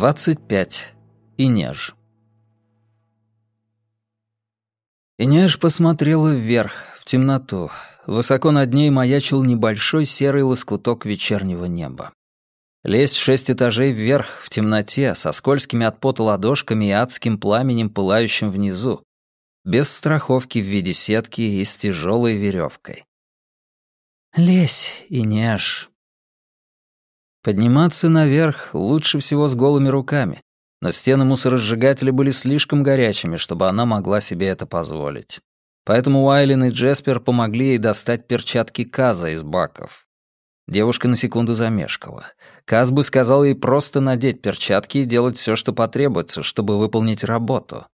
25. Инеж. Инеж посмотрела вверх, в темноту. Высоко над ней маячил небольшой серый лоскуток вечернего неба. Лезть шесть этажей вверх, в темноте, со скользкими от пота ладошками и адским пламенем, пылающим внизу. Без страховки в виде сетки и с тяжелой веревкой. «Лезь, Инеж». Подниматься наверх лучше всего с голыми руками, но стены мусоросжигателя были слишком горячими, чтобы она могла себе это позволить. Поэтому Уайлен и Джеспер помогли ей достать перчатки Каза из баков. Девушка на секунду замешкала. Каз бы сказал ей просто надеть перчатки и делать все, что потребуется, чтобы выполнить работу.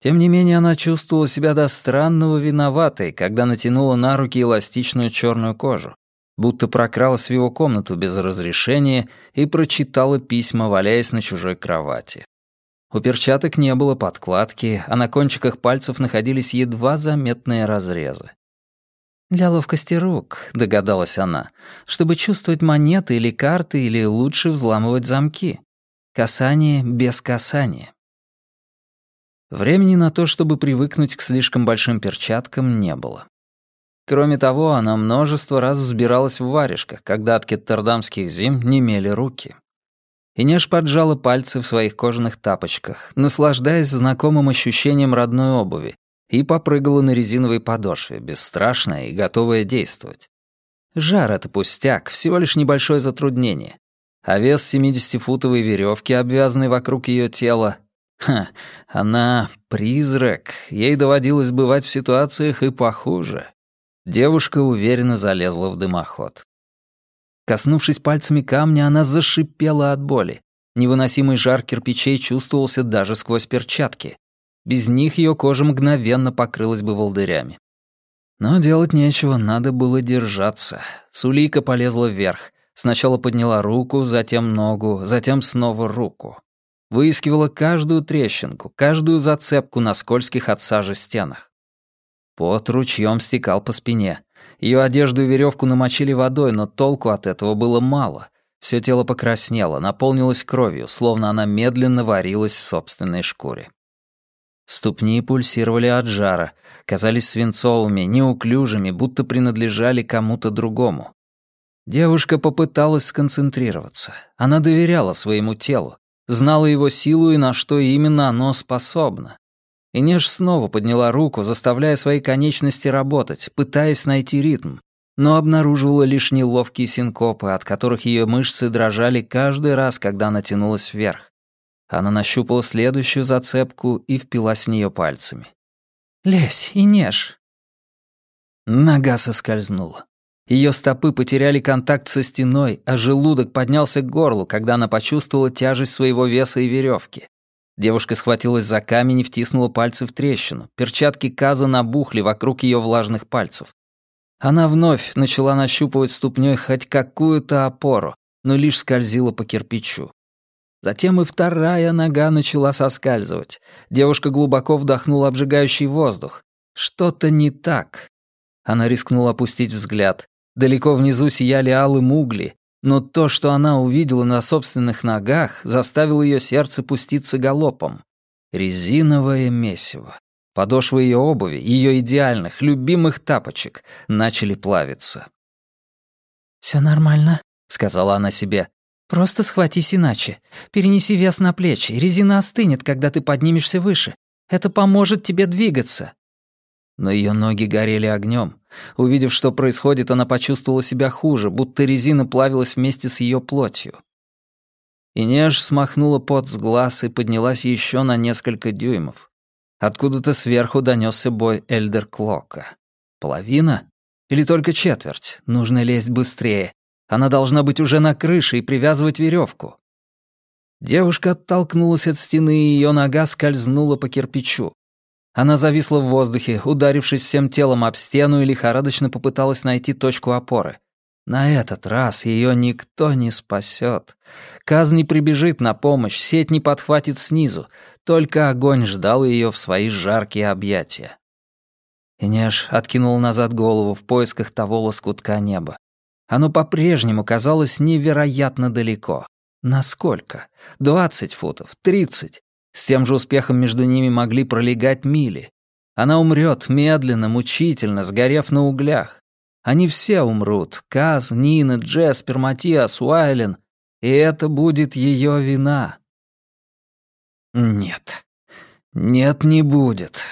Тем не менее, она чувствовала себя до странного виноватой, когда натянула на руки эластичную черную кожу, будто прокралась в его комнату без разрешения и прочитала письма, валяясь на чужой кровати. У перчаток не было подкладки, а на кончиках пальцев находились едва заметные разрезы. «Для ловкости рук», — догадалась она, «чтобы чувствовать монеты или карты, или лучше взламывать замки. Касание без касания». Времени на то, чтобы привыкнуть к слишком большим перчаткам, не было. Кроме того, она множество раз взбиралась в варежках, когда от кеттердамских зим немели руки. Инеш поджала пальцы в своих кожаных тапочках, наслаждаясь знакомым ощущением родной обуви, и попрыгала на резиновой подошве, бесстрашная и готовая действовать. Жар — это пустяк, всего лишь небольшое затруднение. А вес 70-футовой веревки, обвязанной вокруг ее тела... Ха, она призрак, ей доводилось бывать в ситуациях и похуже. Девушка уверенно залезла в дымоход. Коснувшись пальцами камня, она зашипела от боли. Невыносимый жар кирпичей чувствовался даже сквозь перчатки. Без них ее кожа мгновенно покрылась бы волдырями. Но делать нечего, надо было держаться. Сулейка полезла вверх. Сначала подняла руку, затем ногу, затем снова руку. Выискивала каждую трещинку, каждую зацепку на скользких от сажи стенах. Пот ручьем стекал по спине. Ее одежду и веревку намочили водой, но толку от этого было мало. Все тело покраснело, наполнилось кровью, словно она медленно варилась в собственной шкуре. Ступни пульсировали от жара, казались свинцовыми, неуклюжими, будто принадлежали кому-то другому. Девушка попыталась сконцентрироваться. Она доверяла своему телу, знала его силу и на что именно оно способно. Инеж снова подняла руку, заставляя свои конечности работать, пытаясь найти ритм, но обнаруживала лишь неловкие синкопы, от которых ее мышцы дрожали каждый раз, когда она тянулась вверх. Она нащупала следующую зацепку и впилась в нее пальцами. «Лезь и нежь!» Нога соскользнула. Ее стопы потеряли контакт со стеной, а желудок поднялся к горлу, когда она почувствовала тяжесть своего веса и веревки. Девушка схватилась за камень и втиснула пальцы в трещину. Перчатки Каза набухли вокруг ее влажных пальцев. Она вновь начала нащупывать ступней хоть какую-то опору, но лишь скользила по кирпичу. Затем и вторая нога начала соскальзывать. Девушка глубоко вдохнула обжигающий воздух. Что-то не так. Она рискнула опустить взгляд. Далеко внизу сияли алым угли, но то, что она увидела на собственных ногах, заставило ее сердце пуститься галопом. Резиновое месиво. Подошвы ее обуви, ее идеальных, любимых тапочек, начали плавиться. «Все нормально», — сказала она себе. Просто схватись иначе. Перенеси вес на плечи. Резина остынет, когда ты поднимешься выше. Это поможет тебе двигаться». Но ее ноги горели огнем. Увидев, что происходит, она почувствовала себя хуже, будто резина плавилась вместе с ее плотью. Инеж смахнула пот с глаз и поднялась еще на несколько дюймов. Откуда-то сверху донесся бой Эльдер Клока. Половина? Или только четверть? Нужно лезть быстрее. Она должна быть уже на крыше и привязывать веревку. Девушка оттолкнулась от стены, и ее нога скользнула по кирпичу. Она зависла в воздухе, ударившись всем телом об стену и лихорадочно попыталась найти точку опоры. На этот раз ее никто не спасет. Каз не прибежит на помощь, сеть не подхватит снизу. Только огонь ждал ее в свои жаркие объятия. Инеш откинул назад голову в поисках того лоскутка неба. Оно по-прежнему казалось невероятно далеко. Насколько? Двадцать футов? Тридцать? С тем же успехом между ними могли пролегать мили. Она умрет медленно, мучительно, сгорев на углях. Они все умрут. Каз, Нина, Джеспер, Матиас, Уайлен. И это будет ее вина. Нет. Нет, не будет.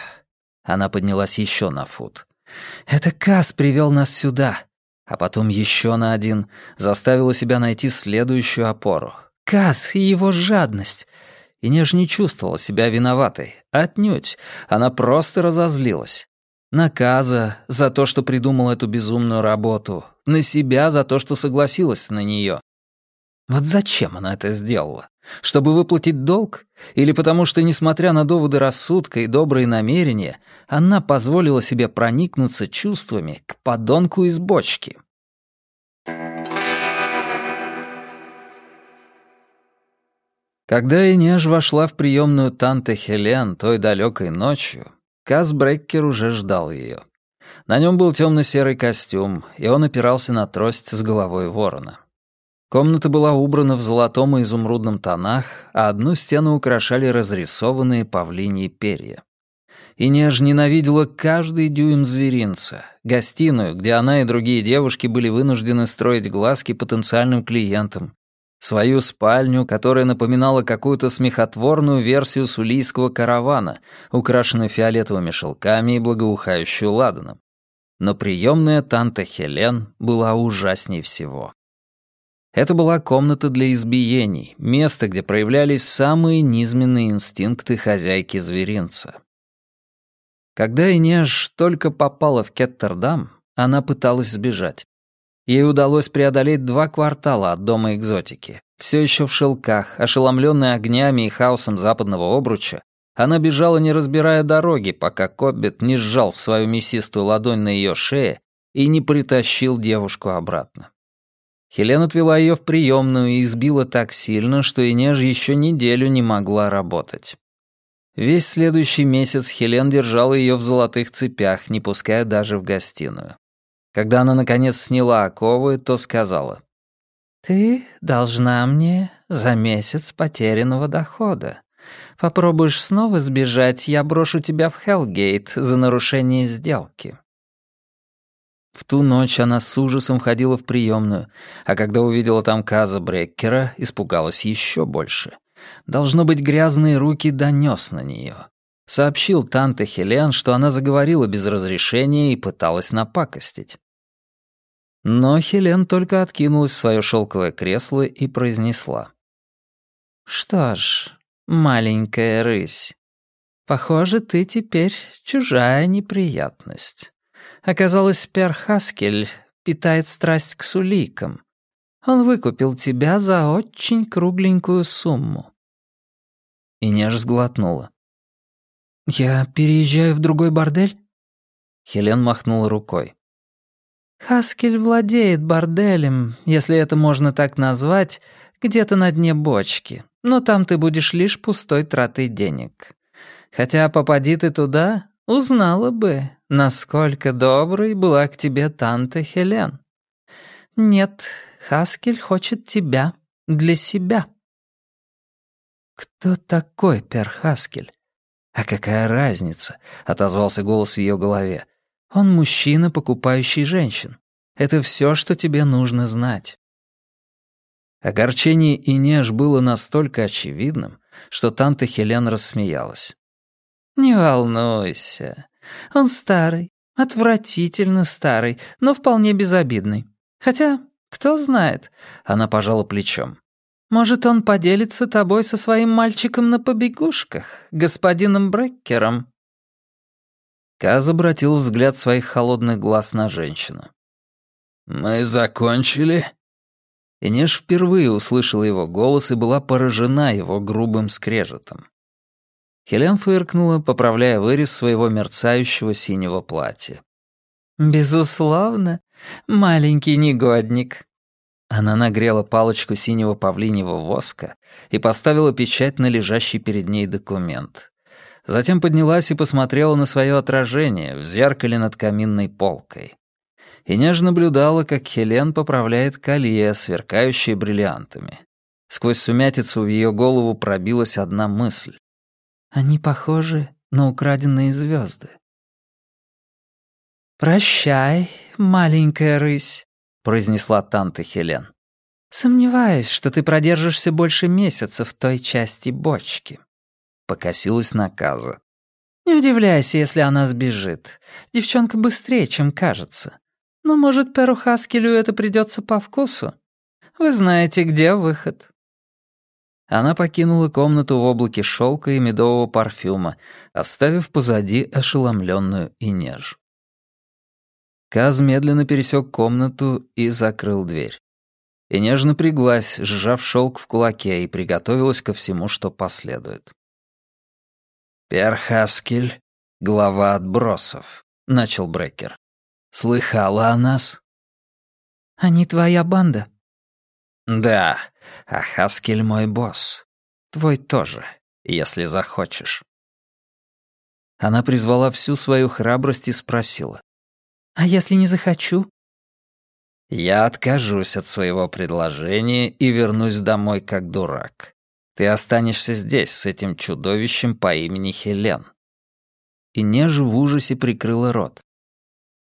Она поднялась еще на фут. Это Каз привел нас сюда. А потом еще на один. Заставила себя найти следующую опору. Каз и его жадность. И Неж не чувствовала себя виноватой. Отнюдь. Она просто разозлилась. Наказа за то, что придумала эту безумную работу. На себя за то, что согласилась на нее. Вот зачем она это сделала? Чтобы выплатить долг? Или потому что, несмотря на доводы рассудка и добрые намерения, она позволила себе проникнуться чувствами к подонку из бочки? Когда Инеж вошла в приемную Танте Хелен той далекой ночью, Каз Бреккер уже ждал ее. На нем был темно-серый костюм, и он опирался на трость с головой ворона. Комната была убрана в золотом и изумрудном тонах, а одну стену украшали разрисованные павлиньи перья. И неж ненавидела каждый дюйм зверинца, гостиную, где она и другие девушки были вынуждены строить глазки потенциальным клиентам, свою спальню, которая напоминала какую-то смехотворную версию сулийского каравана, украшенную фиолетовыми шелками и благоухающую ладаном. Но приемная Танта Хелен была ужасней всего. Это была комната для избиений, место, где проявлялись самые низменные инстинкты хозяйки зверинца. Когда Инеж только попала в Кеттердам, она пыталась сбежать. Ей удалось преодолеть два квартала от дома экзотики. Все еще в шелках, ошеломленная огнями и хаосом западного обруча, она бежала, не разбирая дороги, пока Коббет не сжал свою мясистую ладонь на ее шее и не притащил девушку обратно. Хелен отвела ее в приемную и избила так сильно, что Инеж еще неделю не могла работать. Весь следующий месяц Хелен держала ее в золотых цепях, не пуская даже в гостиную. Когда она, наконец, сняла оковы, то сказала. «Ты должна мне за месяц потерянного дохода. Попробуешь снова сбежать, я брошу тебя в Хелгейт за нарушение сделки». В ту ночь она с ужасом ходила в приемную, а когда увидела там Каза Бреккера, испугалась еще больше. Должно быть, грязные руки донес на нее. Сообщил Танте Хелен, что она заговорила без разрешения и пыталась напакостить. Но Хелен только откинулась в свое шелковое кресло и произнесла. «Что ж, маленькая рысь, похоже, ты теперь чужая неприятность». Оказалось, Пер Хаскель питает страсть к суликам. Он выкупил тебя за очень кругленькую сумму». И неж сглотнула. «Я переезжаю в другой бордель?» Хелен махнула рукой. «Хаскель владеет борделем, если это можно так назвать, где-то на дне бочки, но там ты будешь лишь пустой тратой денег. Хотя попади ты туда, узнала бы, насколько доброй была к тебе Танта Хелен. Нет, Хаскель хочет тебя для себя. Кто такой Пер Хаскель? А какая разница? Отозвался голос в ее голове. Он мужчина, покупающий женщин. Это все, что тебе нужно знать. Огорчение и неж было настолько очевидным, что Танта Хелен рассмеялась. «Не волнуйся. Он старый, отвратительно старый, но вполне безобидный. Хотя, кто знает, она пожала плечом. Может, он поделится тобой со своим мальчиком на побегушках, господином Бреккером?» Каз обратил взгляд своих холодных глаз на женщину. «Мы закончили?» Инеш впервые услышала его голос и была поражена его грубым скрежетом. Хелен фыркнула, поправляя вырез своего мерцающего синего платья. «Безусловно, маленький негодник». Она нагрела палочку синего павлиньего воска и поставила печать на лежащий перед ней документ. Затем поднялась и посмотрела на свое отражение в зеркале над каминной полкой. И нежно наблюдала, как Хелен поправляет колье, сверкающее бриллиантами. Сквозь сумятицу в ее голову пробилась одна мысль. «Они похожи на украденные звезды. «Прощай, маленькая рысь», — произнесла танта Хелен. «Сомневаюсь, что ты продержишься больше месяца в той части бочки». Покосилась наказа. «Не удивляйся, если она сбежит. Девчонка быстрее, чем кажется. Но, может, Перу Хаскелю это придется по вкусу? Вы знаете, где выход». Она покинула комнату в облаке шелка и медового парфюма, оставив позади ошеломленную Инеж. Каз медленно пересек комнату и закрыл дверь. И нежно приглась, сжав шелк в кулаке, и приготовилась ко всему, что последует. «Перхаскель, глава отбросов», — начал Брекер. «Слыхала о нас?» «Они твоя банда?» «Да, а Хаскель мой босс. Твой тоже, если захочешь». Она призвала всю свою храбрость и спросила. «А если не захочу?» «Я откажусь от своего предложения и вернусь домой как дурак. Ты останешься здесь с этим чудовищем по имени Хелен». И Нежа в ужасе прикрыла рот.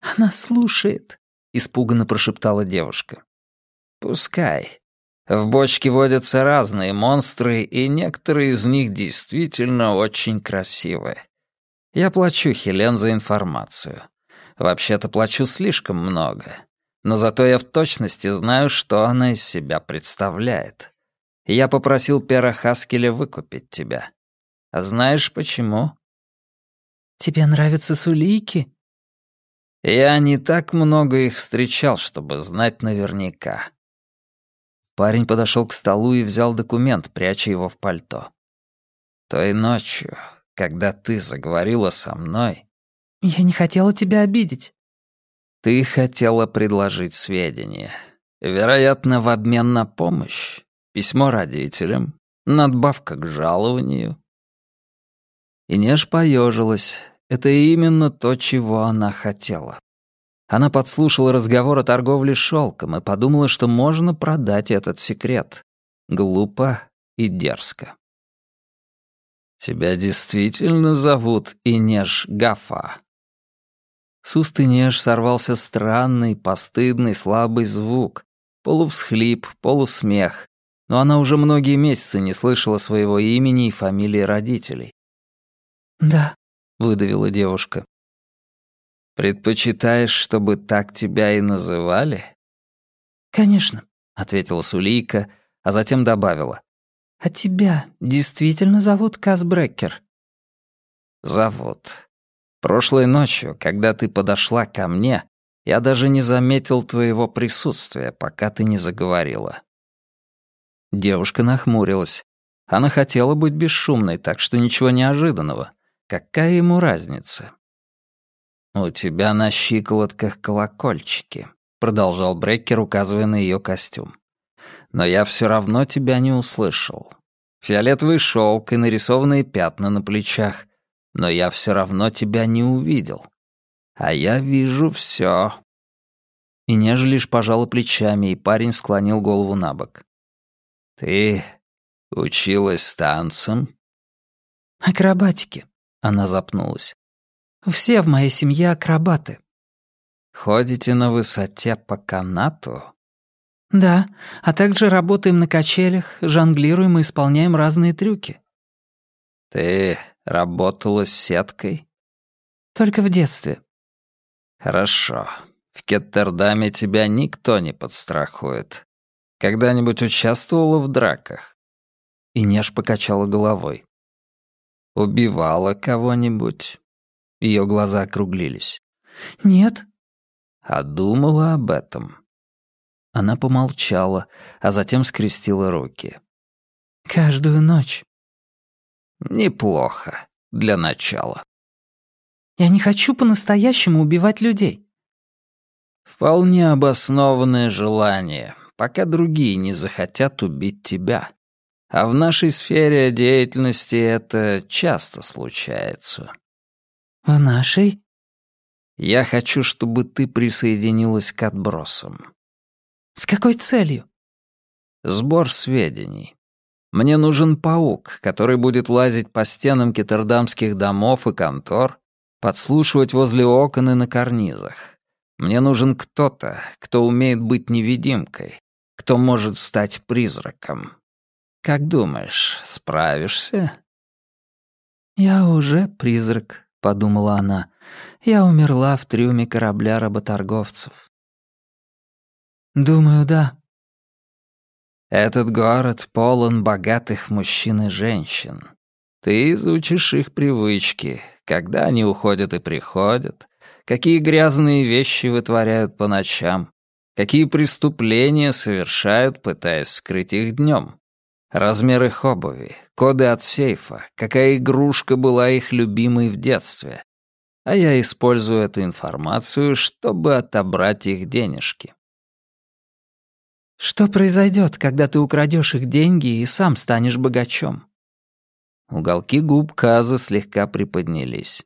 «Она слушает», — испуганно прошептала девушка. «Пускай. В бочке водятся разные монстры, и некоторые из них действительно очень красивые. Я плачу Хелен за информацию. Вообще-то плачу слишком много. Но зато я в точности знаю, что она из себя представляет. Я попросил Пера Хаскеля выкупить тебя. А знаешь почему? Тебе нравятся сулейки? Я не так много их встречал, чтобы знать наверняка. Парень подошел к столу и взял документ, пряча его в пальто. Той ночью, когда ты заговорила со мной... Я не хотела тебя обидеть. Ты хотела предложить сведения. Вероятно, в обмен на помощь. Письмо родителям, надбавка к жалованию. И Неж поежилась. Это именно то, чего она хотела. Она подслушала разговор о торговле шелком и подумала, что можно продать этот секрет. Глупо и дерзко. «Тебя действительно зовут Инеж Гафа?» С уст Инеж сорвался странный, постыдный, слабый звук. Полувсхлип, полусмех. Но она уже многие месяцы не слышала своего имени и фамилии родителей. «Да», — выдавила девушка. «Предпочитаешь, чтобы так тебя и называли?» «Конечно», — ответила Сулейка, а затем добавила. «А тебя действительно зовут Казбрекер?» «Зовут. Прошлой ночью, когда ты подошла ко мне, я даже не заметил твоего присутствия, пока ты не заговорила». Девушка нахмурилась. Она хотела быть бесшумной, так что ничего неожиданного. Какая ему разница? «У тебя на щиколотках колокольчики», — продолжал Бреккер, указывая на ее костюм. «Но я все равно тебя не услышал. Фиолетовый шелк и нарисованные пятна на плечах. Но я все равно тебя не увидел. А я вижу все. И неж лишь пожала плечами, и парень склонил голову на бок. «Ты училась танцам?» «Акробатике», — она запнулась. Все в моей семье акробаты». «Ходите на высоте по канату?» «Да, а также работаем на качелях, жонглируем и исполняем разные трюки». «Ты работала с сеткой?» «Только в детстве». «Хорошо. В Кеттердаме тебя никто не подстрахует. Когда-нибудь участвовала в драках?» Инеш покачала головой. «Убивала кого-нибудь?» Ее глаза округлились. «Нет». «А думала об этом?» Она помолчала, а затем скрестила руки. «Каждую ночь». «Неплохо. Для начала». «Я не хочу по-настоящему убивать людей». «Вполне обоснованное желание, пока другие не захотят убить тебя. А в нашей сфере деятельности это часто случается». «В нашей?» «Я хочу, чтобы ты присоединилась к отбросам». «С какой целью?» Сбор сведений. Мне нужен паук, который будет лазить по стенам кеттердамских домов и контор, подслушивать возле окон и на карнизах. Мне нужен кто-то, кто умеет быть невидимкой, кто может стать призраком. Как думаешь, справишься?» «Я уже призрак», — подумала она. «Я умерла в трюме корабля работорговцев». «Думаю, да». «Этот город полон богатых мужчин и женщин. Ты изучишь их привычки, когда они уходят и приходят, какие грязные вещи вытворяют по ночам, какие преступления совершают, пытаясь скрыть их днем. Размер их обуви, коды от сейфа, какая игрушка была их любимой в детстве. А я использую эту информацию, чтобы отобрать их денежки. Что произойдет, когда ты украдешь их деньги и сам станешь богачом? Уголки губ Каза слегка приподнялись.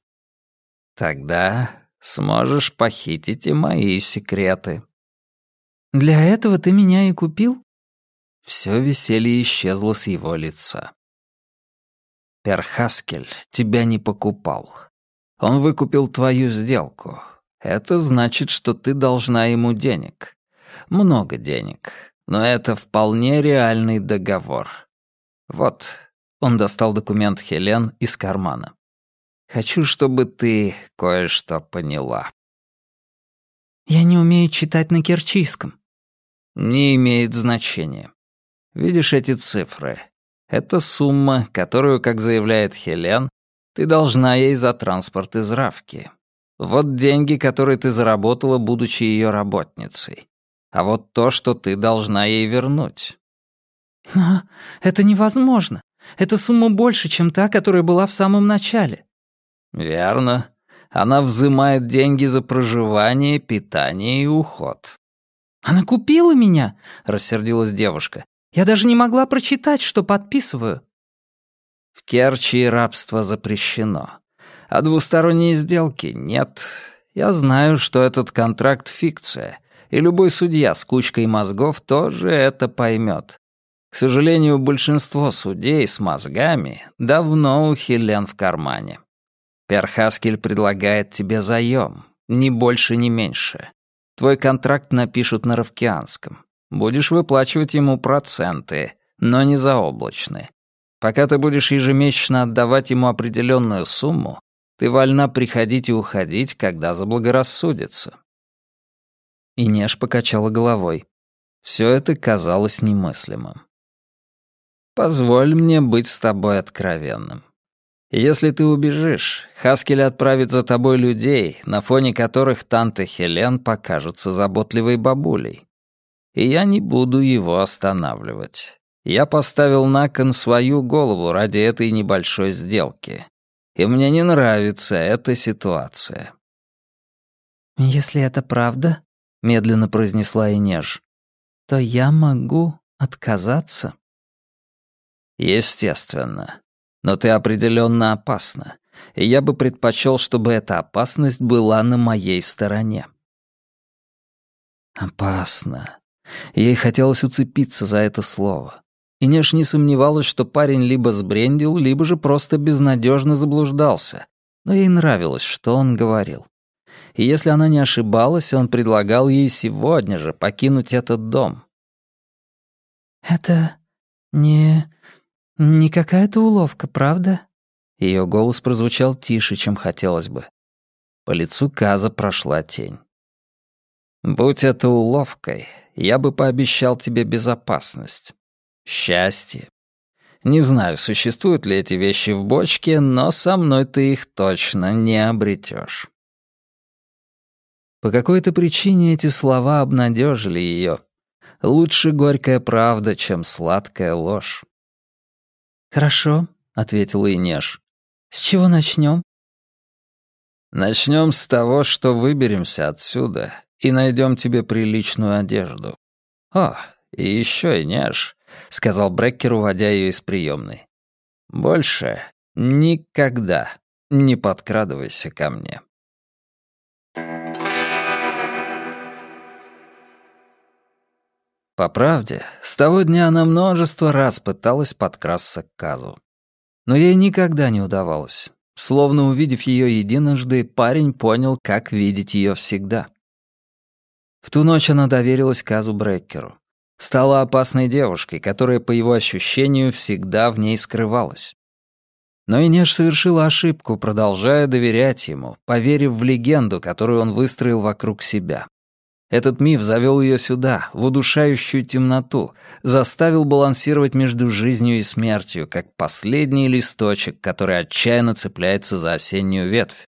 Тогда сможешь похитить и мои секреты. Для этого ты меня и купил? Все веселье исчезло с его лица. Перхаскель тебя не покупал. Он выкупил твою сделку. Это значит, что ты должна ему денег. Много денег. Но это вполне реальный договор. Вот, он достал документ Хелен из кармана. Хочу, чтобы ты кое-что поняла. Я не умею читать на керчийском. Не имеет значения. Видишь эти цифры? Это сумма, которую, как заявляет Хелен, ты должна ей за транспорт из Равки. Вот деньги, которые ты заработала, будучи ее работницей. А вот то, что ты должна ей вернуть. Но это невозможно. Эта сумма больше, чем та, которая была в самом начале. Верно. Она взимает деньги за проживание, питание и уход. «Она купила меня!» — рассердилась девушка. Я даже не могла прочитать, что подписываю». «В Керчи рабство запрещено. А двусторонней сделки нет. Я знаю, что этот контракт — фикция, и любой судья с кучкой мозгов тоже это поймет. К сожалению, большинство судей с мозгами давно у Хелен в кармане. Перхаскель предлагает тебе заем, ни больше, ни меньше. Твой контракт напишут на равкианском. Будешь выплачивать ему проценты, но не заоблачные. Пока ты будешь ежемесячно отдавать ему определенную сумму, ты вольна приходить и уходить, когда заблагорассудится». Инеш покачала головой. Все это казалось немыслимым. «Позволь мне быть с тобой откровенным. Если ты убежишь, Хаскель отправит за тобой людей, на фоне которых Танта Хелен покажется заботливой бабулей и я не буду его останавливать. Я поставил на кон свою голову ради этой небольшой сделки. И мне не нравится эта ситуация. «Если это правда», — медленно произнесла Инеж, «то я могу отказаться». «Естественно. Но ты определенно опасна, и я бы предпочел, чтобы эта опасность была на моей стороне». «Опасно. Ей хотелось уцепиться за это слово. И Неш не сомневалась, что парень либо сбрендил, либо же просто безнадежно заблуждался. Но ей нравилось, что он говорил. И если она не ошибалась, он предлагал ей сегодня же покинуть этот дом. «Это не... не какая-то уловка, правда?» Ее голос прозвучал тише, чем хотелось бы. По лицу Каза прошла тень. «Будь это уловкой, я бы пообещал тебе безопасность, счастье. Не знаю, существуют ли эти вещи в бочке, но со мной ты их точно не обретешь. По какой-то причине эти слова обнадежили ее. Лучше горькая правда, чем сладкая ложь. «Хорошо», — ответила Инеш. «С чего начнем?» «Начнем с того, что выберемся отсюда и найдем тебе приличную одежду. О, и еще и неж, сказал Бреккер, уводя ее из приемной. Больше никогда не подкрадывайся ко мне. По правде, с того дня она множество раз пыталась подкрасться к Казу. Но ей никогда не удавалось. Словно увидев ее единожды, парень понял, как видеть ее всегда. В ту ночь она доверилась Казу Бреккеру. Стала опасной девушкой, которая, по его ощущению, всегда в ней скрывалась. Но Инеш совершила ошибку, продолжая доверять ему, поверив в легенду, которую он выстроил вокруг себя. Этот миф завел ее сюда, в удушающую темноту, заставил балансировать между жизнью и смертью, как последний листочек, который отчаянно цепляется за осеннюю ветвь.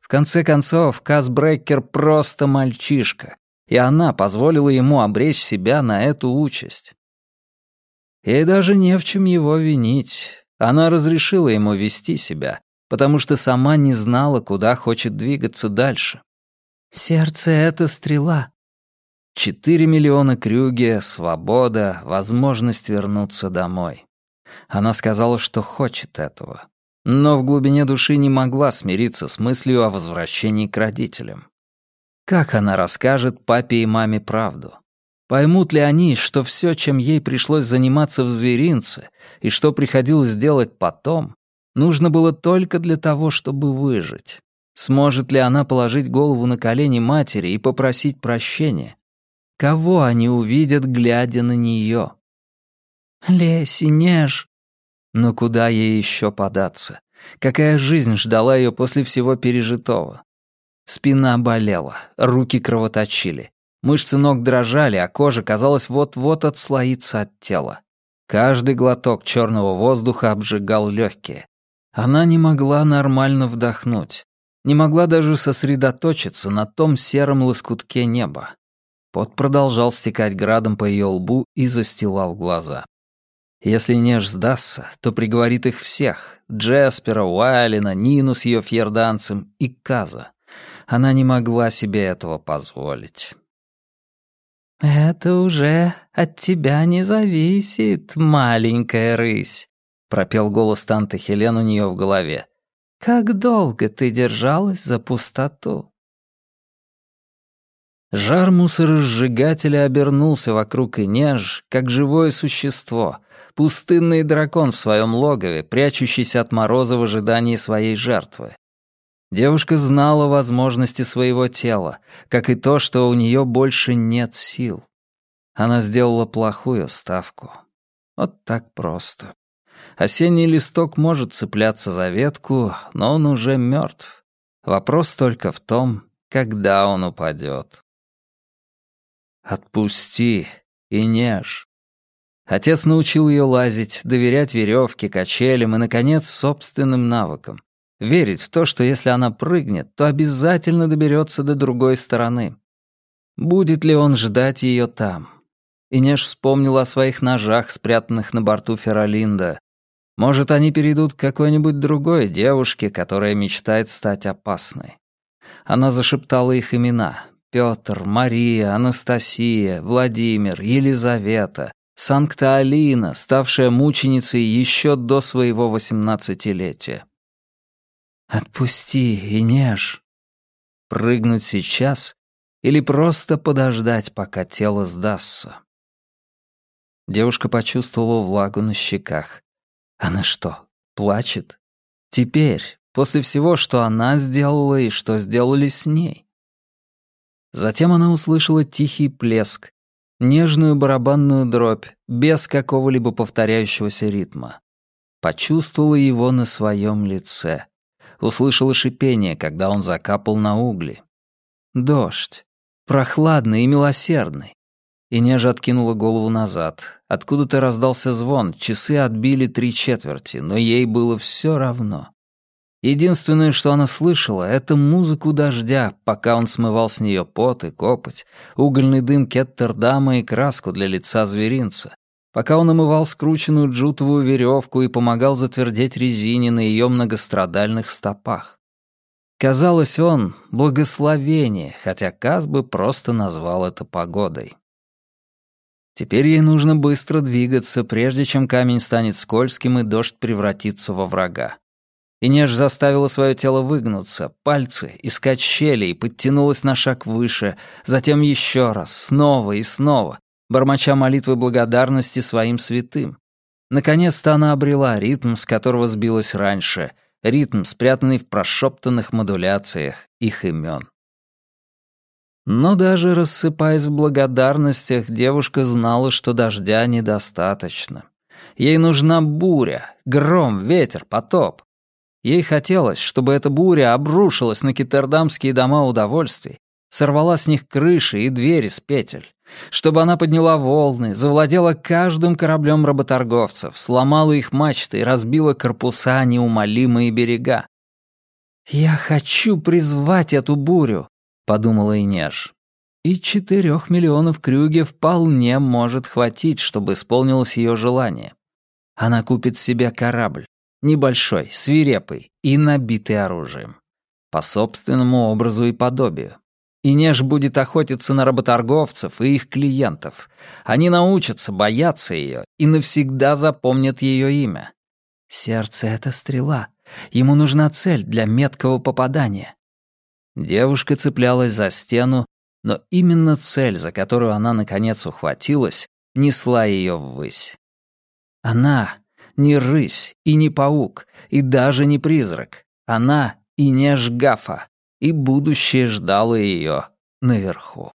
В конце концов, Казбрекер просто мальчишка, и она позволила ему обречь себя на эту участь. Ей даже не в чем его винить. Она разрешила ему вести себя, потому что сама не знала, куда хочет двигаться дальше. «Сердце — это стрела», Четыре миллиона крюги, свобода, возможность вернуться домой. Она сказала, что хочет этого. Но в глубине души не могла смириться с мыслью о возвращении к родителям. Как она расскажет папе и маме правду? Поймут ли они, что все, чем ей пришлось заниматься в зверинце, и что приходилось делать потом, нужно было только для того, чтобы выжить? Сможет ли она положить голову на колени матери и попросить прощения? Кого они увидят, глядя на нее? Леси, неж. Но куда ей еще податься? Какая жизнь ждала ее после всего пережитого? Спина болела, руки кровоточили. Мышцы ног дрожали, а кожа, казалось, вот-вот отслоится от тела. Каждый глоток черного воздуха обжигал легкие. Она не могла нормально вдохнуть. Не могла даже сосредоточиться на том сером лоскутке неба. Пот продолжал стекать градом по ее лбу и застилал глаза. Если Неж сдастся, то приговорит их всех — Джеспера, Уайлина, Нину с ее фьерданцем и Каза. Она не могла себе этого позволить. «Это уже от тебя не зависит, маленькая рысь», — пропел голос Танты Хелен у нее в голове. «Как долго ты держалась за пустоту?» Жар мусоросжигателя обернулся вокруг Инеж, как живое существо, пустынный дракон в своем логове, прячущийся от мороза в ожидании своей жертвы. Девушка знала возможности своего тела, как и то, что у нее больше нет сил. Она сделала плохую ставку. Вот так просто. Осенний листок может цепляться за ветку, но он уже мертв. Вопрос только в том, когда он упадет. «Отпусти и неж». Отец научил ее лазить, доверять веревке, качелям и, наконец, собственным навыкам. Верить в то, что если она прыгнет, то обязательно доберется до другой стороны. Будет ли он ждать ее там? Инеш вспомнила о своих ножах, спрятанных на борту Феролинда. Может, они перейдут к какой-нибудь другой девушке, которая мечтает стать опасной. Она зашептала их имена. Петр, Мария, Анастасия, Владимир, Елизавета, Санкта-Алина, ставшая мученицей еще до своего восемнадцатилетия. «Отпусти, Инеж!» Прыгнуть сейчас или просто подождать, пока тело сдастся? Девушка почувствовала влагу на щеках. Она что, плачет? Теперь, после всего, что она сделала и что сделали с ней? Затем она услышала тихий плеск, нежную барабанную дробь, без какого-либо повторяющегося ритма. Почувствовала его на своем лице. Услышала шипение, когда он закапал на угли. Дождь. Прохладный и милосердный. И неже откинула голову назад. Откуда-то раздался звон, часы отбили три четверти, но ей было все равно. Единственное, что она слышала, это музыку дождя, пока он смывал с нее пот и копоть, угольный дым Кеттердама и краску для лица зверинца, пока он омывал скрученную джутовую веревку и помогал затвердеть резине на ее многострадальных стопах. Казалось, он — благословение, хотя Каз бы просто назвал это погодой. Теперь ей нужно быстро двигаться, прежде чем камень станет скользким и дождь превратится во врага. Инеж заставила свое тело выгнуться, пальцы искать щели и подтянулась на шаг выше, затем еще раз, снова и снова, бормоча молитвы благодарности своим святым. Наконец-то она обрела ритм, с которого сбилась раньше, ритм, спрятанный в прошептанных модуляциях их имен. Но даже рассыпаясь в благодарностях, девушка знала, что дождя недостаточно. Ей нужна буря, гром, ветер, потоп. Ей хотелось, чтобы эта буря обрушилась на киттердамские дома удовольствий, сорвала с них крыши и двери с петель, чтобы она подняла волны, завладела каждым кораблем работорговцев, сломала их мачты и разбила корпуса неумолимые берега. «Я хочу призвать эту бурю», — подумала Инеж. И четырех миллионов крюге вполне может хватить, чтобы исполнилось ее желание. Она купит себе корабль, небольшой, свирепый и набитый оружием. По собственному образу и подобию. Инеж будет охотиться на работорговцев и их клиентов. Они научатся бояться ее и навсегда запомнят ее имя. Сердце — это стрела. Ему нужна цель для меткого попадания. Девушка цеплялась за стену, но именно цель, за которую она наконец ухватилась, несла ее ввысь. Она не рысь и не паук, и даже не призрак. Она и не жгафа, и будущее ждало ее наверху.